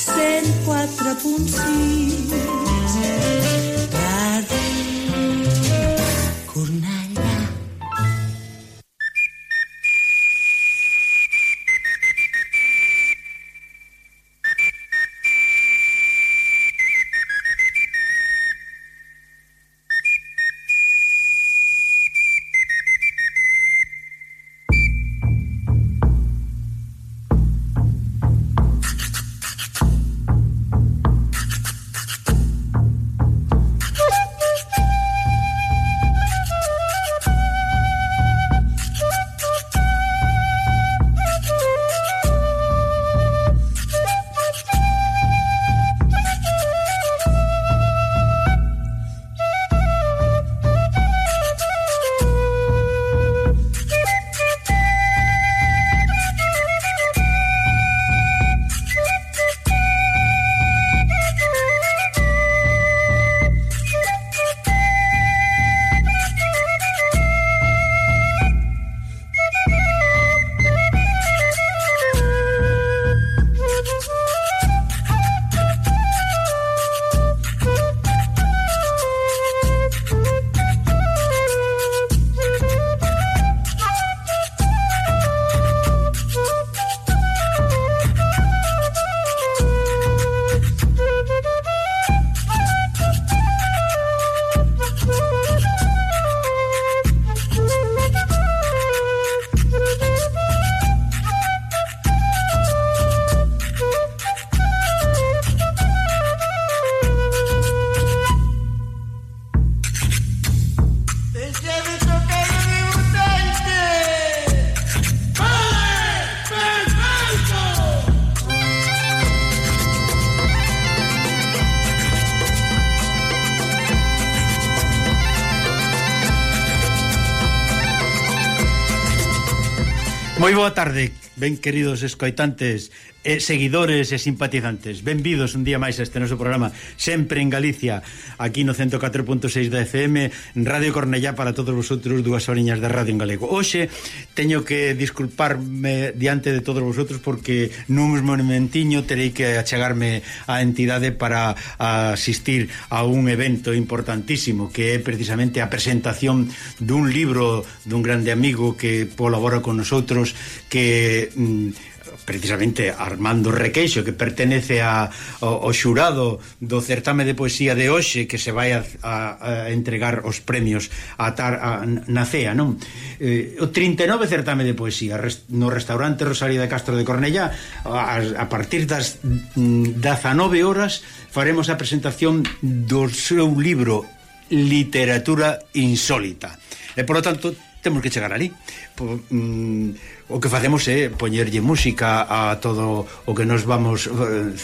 104.6 Moi boa tarde, ben queridos escoitantes eh, seguidores e simpatizantes. Benvidos un día máis a este noso programa Sempre en Galicia Aquí no 104.6 da FM Radio Cornellá para todos vosotros Duas horiñas de radio en galego. Oxe teño que disculparme diante de todos vosotros Porque nun momentiño terei que achegarme a entidade Para asistir a un evento importantísimo Que é precisamente a presentación dun libro dun grande amigo Que colabora con nosotros Que... Mm, precisamente Armando Requeixo que pertenece a, ao, ao xurado do certame de poesía de hoxe que se vai a, a, a entregar os premios a tar, a, na CEA non? Eh, o 39 certame de poesía no restaurante Rosario de Castro de Cornellá a, a partir das mm, 19 horas faremos a presentación do seu libro Literatura Insólita e por lo tanto temos que chegar ali po, mm, o que facemos é poñerlle música a todo o que nos vamos eh,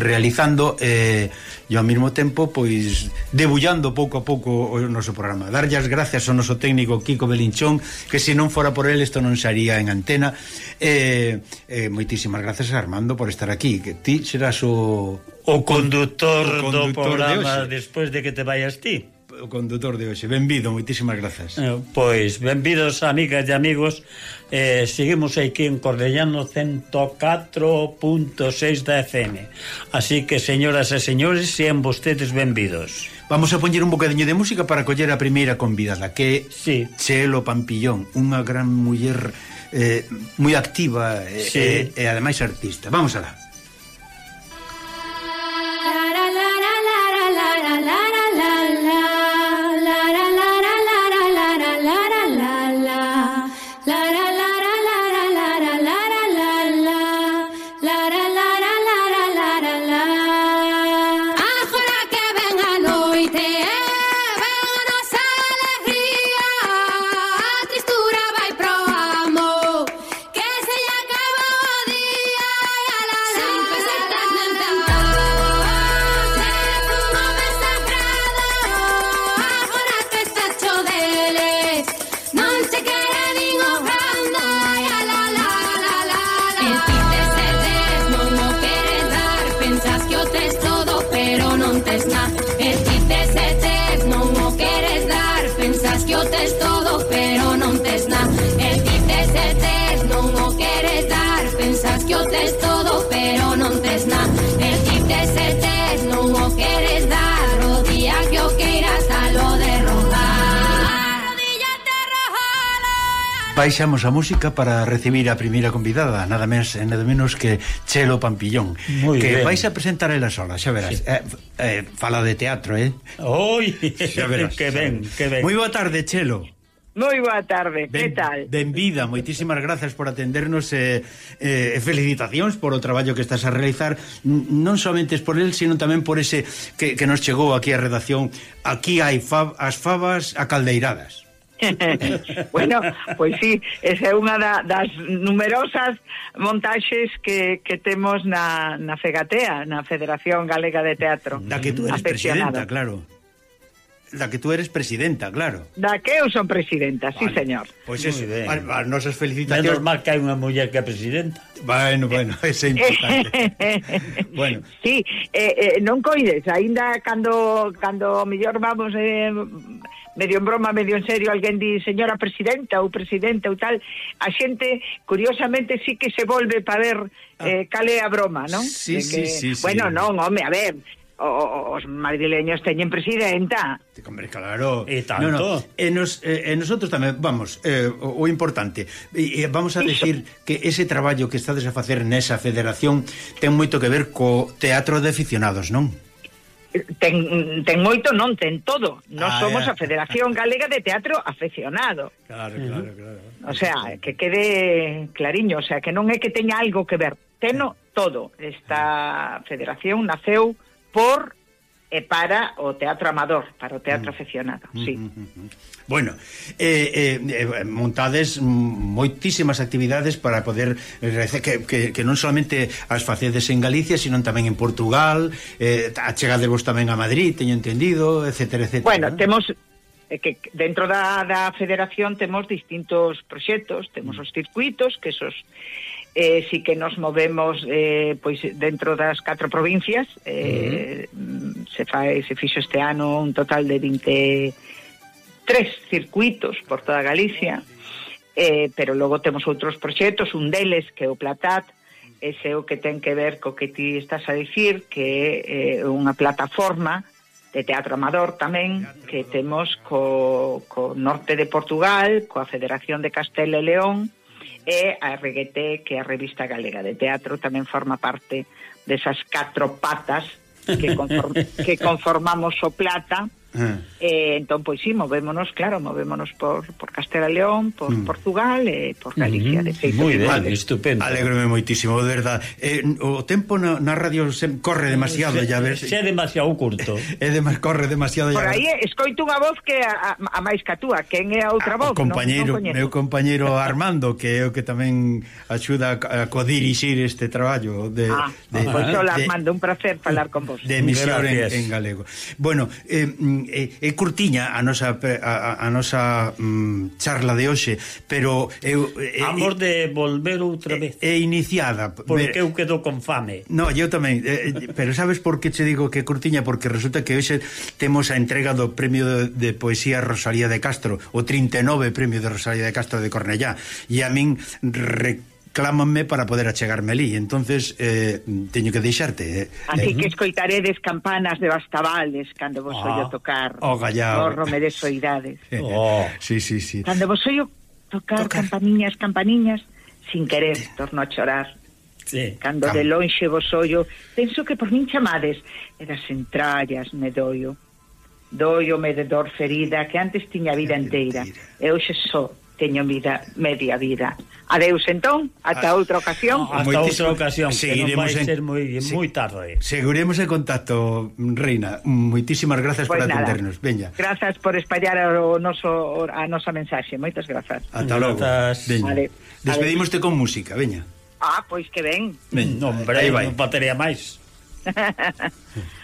realizando e, eh, e ao mesmo tempo pois debullando pouco a pouco o noso programa. Darlle as gracias ao noso técnico Kiko Belinchón que se non fora por el isto non sería en antena. E, eh, eh, moitísimas gracias a Armando por estar aquí. Que ti serás o, o, conductor, o conductor do programa de despois de que te vayas ti o condutor de hoxe. Benvido, moitísimas grazas. Eh, pois, benvidos, amigas e amigos. Eh, seguimos aquí en Cordellano 104.6 da FM. Así que, señoras e señores, sean vostedes benvidos. Vamos a poñer un bocadiño de música para coller a primeira convidada, que é sí. Chelo Pampillón, unha gran muller eh, moi activa eh, sí. e, e, e ademais artista. Vamos alá. baixamos a música para recibir a primeira convidada, nada menos, e nada menos que Chelo Pampillón, Muy que ben. vais a presentar ela sola, xa verás. Sí. Eh, eh, fala de teatro, eh? Oi, xa verás. que ben, que ben. Moi boa tarde, Chelo. Moi boa tarde, ben, que tal? Benvida, moitísimas grazas por atendernos e eh, eh, felicitacións por o traballo que estás a realizar non somente por el, sino tamén por ese que, que nos chegou aquí a redacción aquí hai fab, as favas acaldeiradas bueno, pois sí, esa é unha da, das numerosas montaxes que, que temos na, na FEGATEA, na Federación Galega de Teatro. Da que tú eres presidenta, claro da que tú eres presidenta, claro. Da que eu son presidenta, vale. sí, señor. Pois pues eso, as vale, nosas felicitacións. Menos mal que hai unha muller que é presidenta. Bueno, bueno, ese é importante. bueno. Sí, eh, eh, non coides, aínda cando cando mellor vamos eh, medio en broma, medio en serio, alguén di señora presidenta ou presidente ou tal, a xente, curiosamente, sí que se volve para ver ah. eh, cal é a broma, non? Sí, de que, sí, sí, Bueno, sí. non, home, a ver, os madrileños teñen presidenta. Hombre, claro. E tanto. No, no. E, nos, e, e nosotros tamén, vamos, eh, o, o importante, e, e vamos a decir que ese traballo que estades a facer nesa federación ten moito que ver co teatro de aficionados, non? ten, ten moito, non ten todo. Nós ah, somos eh. a Federación Galega de Teatro Aficionado. Claro, claro, claro. O sea, que quede clariño, o sea, que non é que teña algo que ver, teno eh. todo. Esta federación naceu por e para o teatro amador, para o teatro mm. aficionado, mm, sí. Mm, bueno, eh, eh, eh, montades moitísimas actividades para poder eh, que, que, que non solamente as facedes en Galicia, sino tamén en Portugal, eh, a chegadevos tamén a Madrid, teño entendido, etcétera, etcétera. Bueno, temos eh, que dentro da, da federación temos distintos proxectos, temos os circuitos, que esos eh, sí que nos movemos eh, pois dentro das catro provincias eh, uh -huh. se fai se fixo este ano un total de 23 circuitos por toda Galicia eh, pero logo temos outros proxectos un deles que é o Platat ese é o que ten que ver co que ti estás a dicir que é eh, unha plataforma de teatro amador tamén que temos co, co norte de Portugal coa Federación de Castela e León e a RGT, que é a Revista Galega de Teatro, tamén forma parte desas catro patas que, conform, que conformamos o Plata, Eh. Eh, entón, pois sí, movémonos, claro, movémonos por, por Castela León, por mm. Portugal e por mm-hmm. Galicia, mm -hmm. de feito. Moi ben, vale. estupendo. Alegrome moitísimo, de verdade. Eh, o tempo na, na radio se corre demasiado, se, ya ves. Se é demasiado curto. É de, corre demasiado. Por aí escoito unha voz que a, a, a máis que a túa, quen é a outra ah, a, voz? Compañeiro, non, non meu compañeiro Armando, que é o que tamén axuda a, a codirixir este traballo de, ah, de, pois, pues, Armando, un placer falar con vos. De emisión en, en galego. Bueno, eh, mm, é, é curtiña a nosa a, a nosa mm, charla de hoxe, pero eu é, Amor eh, de volver outra vez. É, é iniciada porque me, eu quedo con fame. No, eu tamén, eh, pero sabes por que che digo que curtiña porque resulta que hoxe temos a entrega do premio de, de poesía Rosalía de Castro, o 39 premio de Rosalía de Castro de Cornellá, e a min clámanme para poder achegarme ali, entonces eh, teño que deixarte. Eh, Así eh, que escoitaredes campanas de bastavales cando vos ah, oio tocar. Oh, o oh, gallao. Borrome de soidades. oh. Sí, sí, sí. Cando vos oio tocar, tocar. campaniñas, campaniñas, sin querer, torno a chorar. Sí, cando cam... de lonxe vos ollo, penso que por min chamades, e das entrallas me doio. Doio me de dor ferida que antes tiña vida enteira, e hoxe só teño vida, media vida. Adeus entón, ata ah, outra ocasión. No, ata outra ocasión, seguiremos que non vai en, ser moi se, moi tarde. Seguiremos en contacto, Reina. Moitísimas grazas pues por nada. atendernos. Veña. Grazas por espallar o noso a nosa mensaxe. Moitas grazas. Ata logo. Veña. Vale. Despedímoste con música, veña. Ah, pois que ben. Ben, non, pero aí vai. Non batería máis.